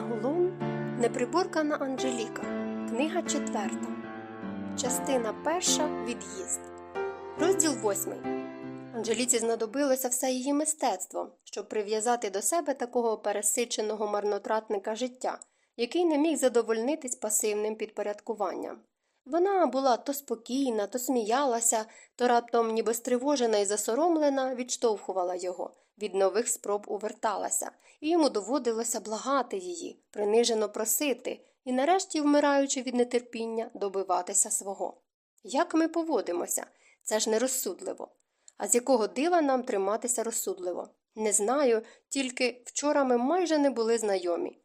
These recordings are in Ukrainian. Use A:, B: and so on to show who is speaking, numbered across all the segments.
A: Янголом Неприборкана Анжеліка. Книга четверта. Частина перша. Від'їзд. Розділ восьмий. Анжеліці знадобилося все її мистецтво, щоб прив'язати до себе такого пересиченого марнотратника життя, який не міг задовольнитись пасивним підпорядкуванням. Вона була то спокійна, то сміялася, то раптом, ніби стривожена і засоромлена, відштовхувала його, від нових спроб уверталася, і йому доводилося благати її, принижено просити і, нарешті, вмираючи від нетерпіння, добиватися свого. Як ми поводимося? Це ж нерозсудливо. А з якого дива нам триматися розсудливо? Не знаю, тільки вчора ми майже не були знайомі.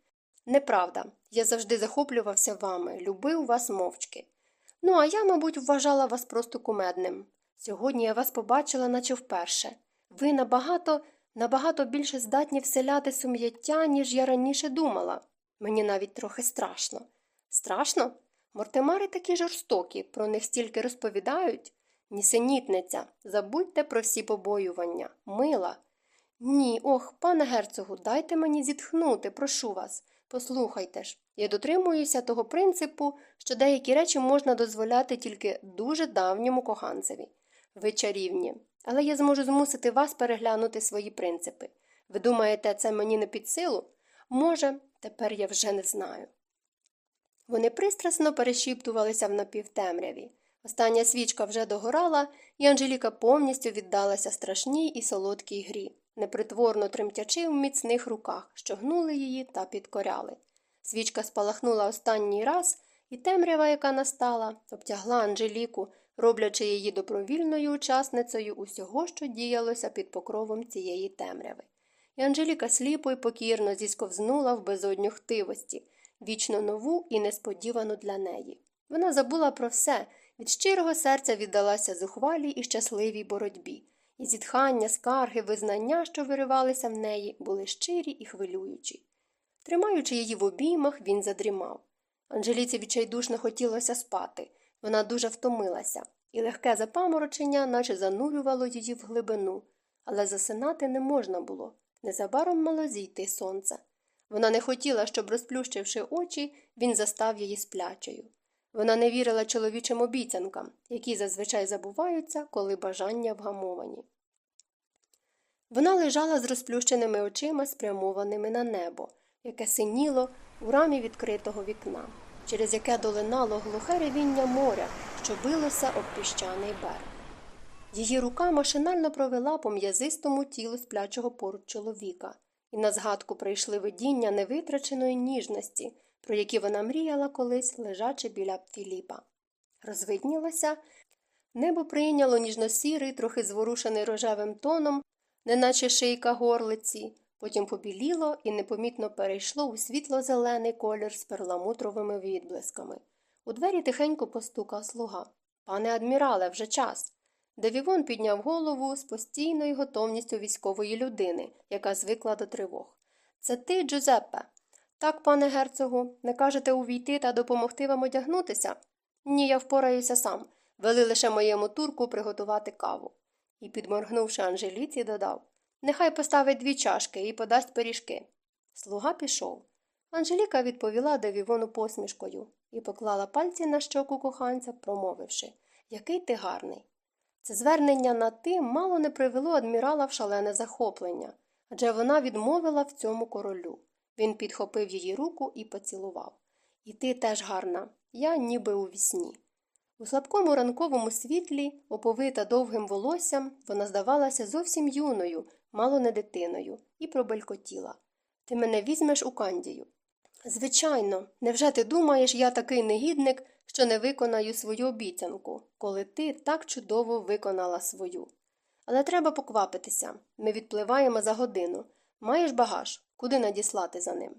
A: Неправда, я завжди захоплювався вами, любив вас мовчки. Ну, а я, мабуть, вважала вас просто кумедним. Сьогодні я вас побачила, наче вперше. Ви набагато, набагато більше здатні вселяти сум'яття, ніж я раніше думала. Мені навіть трохи страшно. Страшно? Мортемари такі жорстокі, про них стільки розповідають. Нісенітниця, забудьте про всі побоювання, мила. Ні, ох, пане герцогу, дайте мені зітхнути, прошу вас. Послухайте ж, я дотримуюся того принципу, що деякі речі можна дозволяти тільки дуже давньому коханцеві. Ви чарівні, але я зможу змусити вас переглянути свої принципи. Ви думаєте, це мені не під силу? Може, тепер я вже не знаю. Вони пристрасно перешіптувалися в напівтемряві. Остання свічка вже догорала, і Анжеліка повністю віддалася страшній і солодкій грі, непритворно тремтячи в міцних руках, що гнули її та підкоряли. Свічка спалахнула останній раз, і темрява, яка настала, обтягла Анжеліку, роблячи її добровільною учасницею усього, що діялося під покровом цієї темряви. І Анжеліка сліпо й покірно зісковзнула в безодню хтивості, вічно нову і несподівану для неї. Вона забула про все, від щирого серця віддалася зухвалій і щасливій боротьбі, і зітхання, скарги, визнання, що виривалися в неї, були щирі і хвилюючі. Тримаючи її в обіймах, він задрімав. Анжеліці відчайдушно хотілося спати. Вона дуже втомилася, і легке запаморочення, наче занурювало її в глибину, але засинати не можна було. Незабаром мало зійти сонце. Вона не хотіла, щоб, розплющивши очі, він застав її сплячою. Вона не вірила чоловічим обіцянкам, які зазвичай забуваються, коли бажання вгамовані. Вона лежала з розплющеними очима, спрямованими на небо, яке синіло у рамі відкритого вікна, через яке долинало глухе ревіння моря, що билося об піщаний берег. Її рука машинально провела по м'язистому тілу сплячого поруч чоловіка, і на згадку прийшли видіння невитраченої ніжності, про які вона мріяла колись, лежачи біля Філіпа. Розвиднілося, небо прийняло ніжно-сірий, трохи зворушений рожевим тоном, неначе шийка горлиці, потім побіліло і непомітно перейшло у світло-зелений колір з перламутровими відблисками. У двері тихенько постукав слуга. Пане адмірале, вже час. Девівон підняв голову з постійною готовністю військової людини, яка звикла до тривог. Це ти, Джузеппе? Так, пане герцогу, не кажете увійти та допомогти вам одягнутися? Ні, я впораюся сам. Вели лише моєму турку приготувати каву. І, підморгнувши Анжеліці, додав Нехай поставить дві чашки і подасть пиріжки. Слуга пішов. Анжеліка відповіла Девівону посмішкою і поклала пальці на щоку коханця, промовивши Який ти гарний. Це звернення на ти мало не привело адмірала в шалене захоплення, адже вона відмовила в цьому королю. Він підхопив її руку і поцілував. І ти теж гарна, я ніби у вісні. У слабкому ранковому світлі, оповита довгим волоссям, вона здавалася зовсім юною, мало не дитиною, і пробелькотіла. Ти мене візьмеш у кандію. Звичайно, невже ти думаєш, я такий негідник, що не виконаю свою обіцянку, коли ти так чудово виконала свою. Але треба поквапитися ми відпливаємо за годину. Маєш багаж, куди надіслати за ним?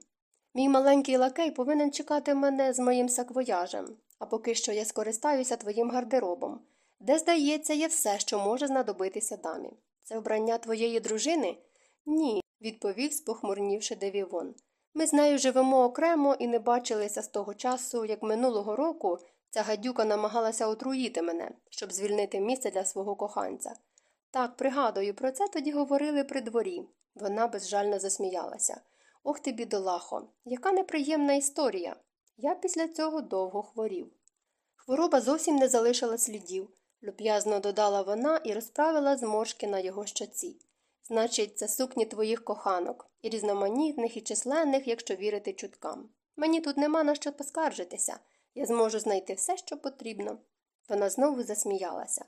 A: Мій маленький лакей повинен чекати мене з моїм саквояжем, а поки що я скористаюся твоїм гардеробом, де, здається, є все, що може знадобитися дамі. Це вбрання твоєї дружини? Ні, відповів, спохмурнівши Девівон. Ми з нею живемо окремо і не бачилися з того часу, як минулого року ця гадюка намагалася отруїти мене, щоб звільнити місце для свого коханця. Так, пригадую, про це тоді говорили при дворі. Вона безжально засміялася. Ох ти, бідолахо, яка неприємна історія. Я після цього довго хворів. Хвороба зовсім не залишила слідів, люб'язно додала вона і розправила зморшки на його щоці. Значить, це сукні твоїх коханок, і різноманітних, і численних, якщо вірити чуткам. Мені тут нема на що поскаржитися. Я зможу знайти все, що потрібно. Вона знову засміялася.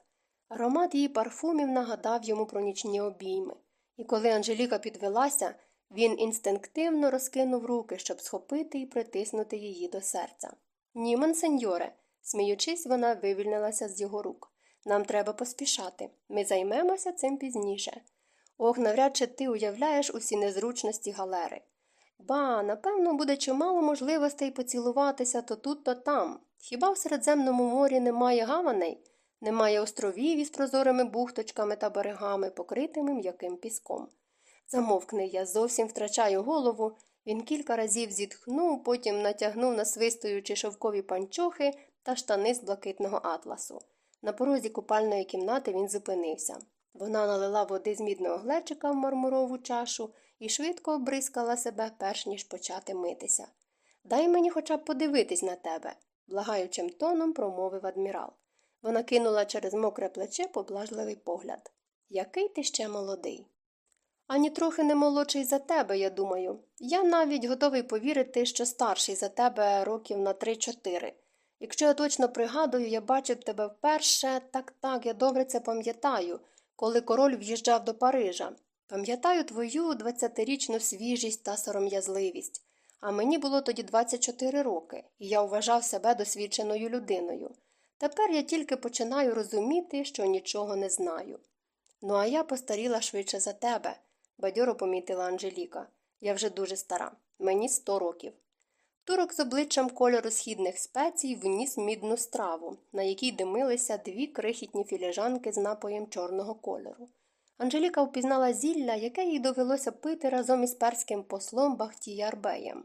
A: Аромат її парфумів нагадав йому про нічні обійми, і коли Анжеліка підвелася, він інстинктивно розкинув руки, щоб схопити і притиснути її до серця. Ні, монсеньоре, сміючись, вона вивільнилася з його рук. Нам треба поспішати. Ми займемося цим пізніше. Ох, навряд чи ти уявляєш усі незручності галери. Ба, напевно, буде чимало можливостей поцілуватися то тут, то там. Хіба в Середземному морі немає гаваней, немає островів із прозорими бухточками та берегами, покритими м'яким піском. Замовкни, я зовсім втрачаю голову. Він кілька разів зітхнув, потім натягнув насвистуючи шовкові панчохи та штани з блакитного атласу. На порозі купальної кімнати він зупинився. Вона налила води з мідного глечика в мармурову чашу і швидко обрискала себе, перш ніж почати митися. Дай мені хоча б подивитись на тебе, благаючим тоном промовив адмірал. Вона кинула через мокре плече поблажливий погляд. Який ти ще молодий. Ані трохи не молодший за тебе, я думаю. Я навіть готовий повірити, що старший за тебе років на три-чотири. Якщо я точно пригадую, я бачив тебе вперше, так так, я добре це пам'ятаю, коли король в'їжджав до Парижа. Пам'ятаю твою двадцятирічну свіжість та сором'язливість. А мені було тоді 24 роки, і я вважав себе досвідченою людиною. Тепер я тільки починаю розуміти, що нічого не знаю. Ну, а я постаріла швидше за тебе, бадьоро помітила Анжеліка. Я вже дуже стара, мені сто років. Турок з обличчям кольору східних спецій вніс мідну страву, на якій димилися дві крихітні філіжанки з напоєм чорного кольору. Анжеліка впізнала зілля, яке їй довелося пити разом із перським послом Бахтіярбеєм.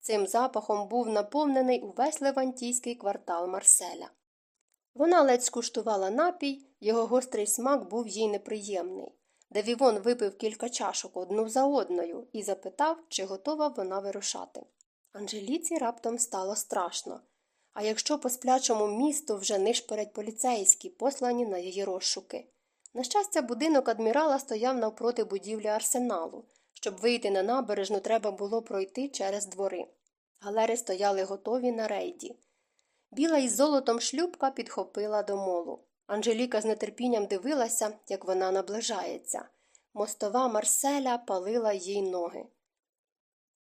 A: Цим запахом був наповнений увесь левантійський квартал Марселя. Вона ледь скуштувала напій, його гострий смак був їй неприємний. Девівон випив кілька чашок одну за одною і запитав, чи готова вона вирушати. Анжеліці раптом стало страшно. А якщо по сплячому місту вже нишперять поліцейські, послані на її розшуки. На щастя, будинок адмірала стояв навпроти будівлі арсеналу. Щоб вийти на набережну, треба було пройти через двори. Галери стояли готові на рейді. Біла із золотом шлюбка підхопила до молу. Анжеліка з нетерпінням дивилася, як вона наближається. Мостова Марселя палила їй ноги.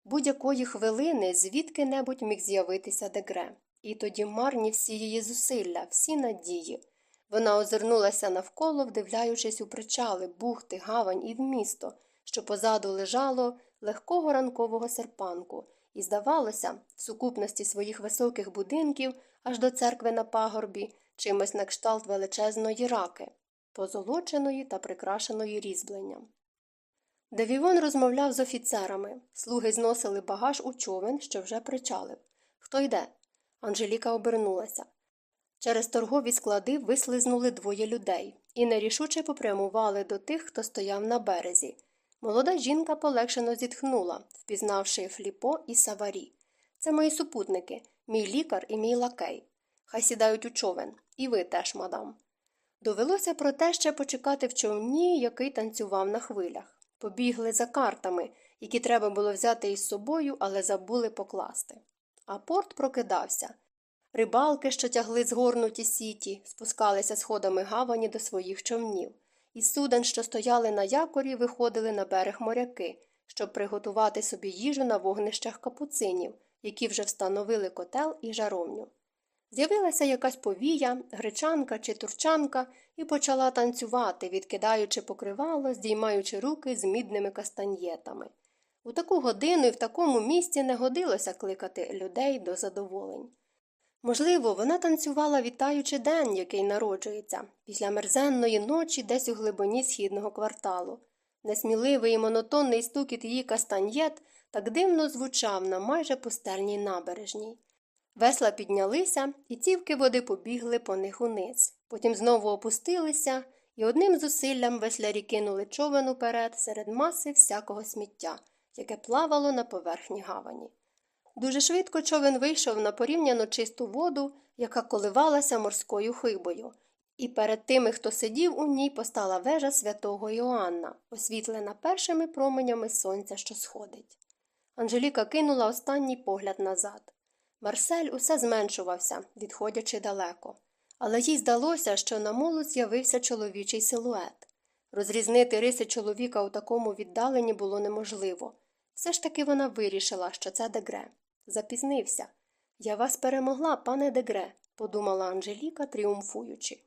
A: Будь-якої хвилини звідки небудь міг з'явитися дегре. І тоді марні всі її зусилля, всі надії. Вона озирнулася навколо, вдивляючись у причали, бухти, гавань і в місто, що позаду лежало легкого ранкового серпанку, і, здавалося, в сукупності своїх високих будинків аж до церкви на пагорбі, чимось на кшталт величезної раки, позолоченої та прикрашеної різьбленням. Девівон розмовляв з офіцерами, слуги зносили багаж у човен, що вже причалив. Хто йде? Анжеліка обернулася. Через торгові склади вислизнули двоє людей і нерішуче попрямували до тих, хто стояв на березі. Молода жінка полегшено зітхнула, впізнавши фліпо і саварі. Це мої супутники, мій лікар і мій лакей. Хай сідають у човен, і ви теж, мадам. Довелося проте ще почекати в човні, який танцював на хвилях. Побігли за картами, які треба було взяти із собою, але забули покласти. А порт прокидався. Рибалки, що тягли згорнуті сіті, спускалися сходами гавані до своїх човнів. Із суден, що стояли на якорі, виходили на берег моряки, щоб приготувати собі їжу на вогнищах капуцинів, які вже встановили котел і жаровню. З'явилася якась повія, гречанка чи турчанка, і почала танцювати, відкидаючи покривало, здіймаючи руки з мідними кастаньєтами. У таку годину і в такому місці не годилося кликати людей до задоволень. Можливо, вона танцювала вітаючи день, який народжується, після мерзенної ночі десь у глибині східного кварталу. Несміливий і монотонний стукіт її кастаньєт так дивно звучав на майже пустельній набережній. Весла піднялися, і цівки води побігли по них униз. Потім знову опустилися і одним зусиллям веслярі кинули човен уперед серед маси всякого сміття, яке плавало на поверхні гавані. Дуже швидко човен вийшов на порівняно чисту воду, яка коливалася морською хибою, і перед тими, хто сидів у ній, постала вежа святого Іоанна, освітлена першими променями сонця, що сходить. Анжеліка кинула останній погляд назад. Марсель усе зменшувався, відходячи далеко. Але їй здалося, що на молу з'явився чоловічий силует. Розрізнити риси чоловіка у такому віддаленні було неможливо. Все ж таки вона вирішила, що це дегре. Запізнився. Я вас перемогла, пане дегре, подумала Анжеліка, тріумфуючи.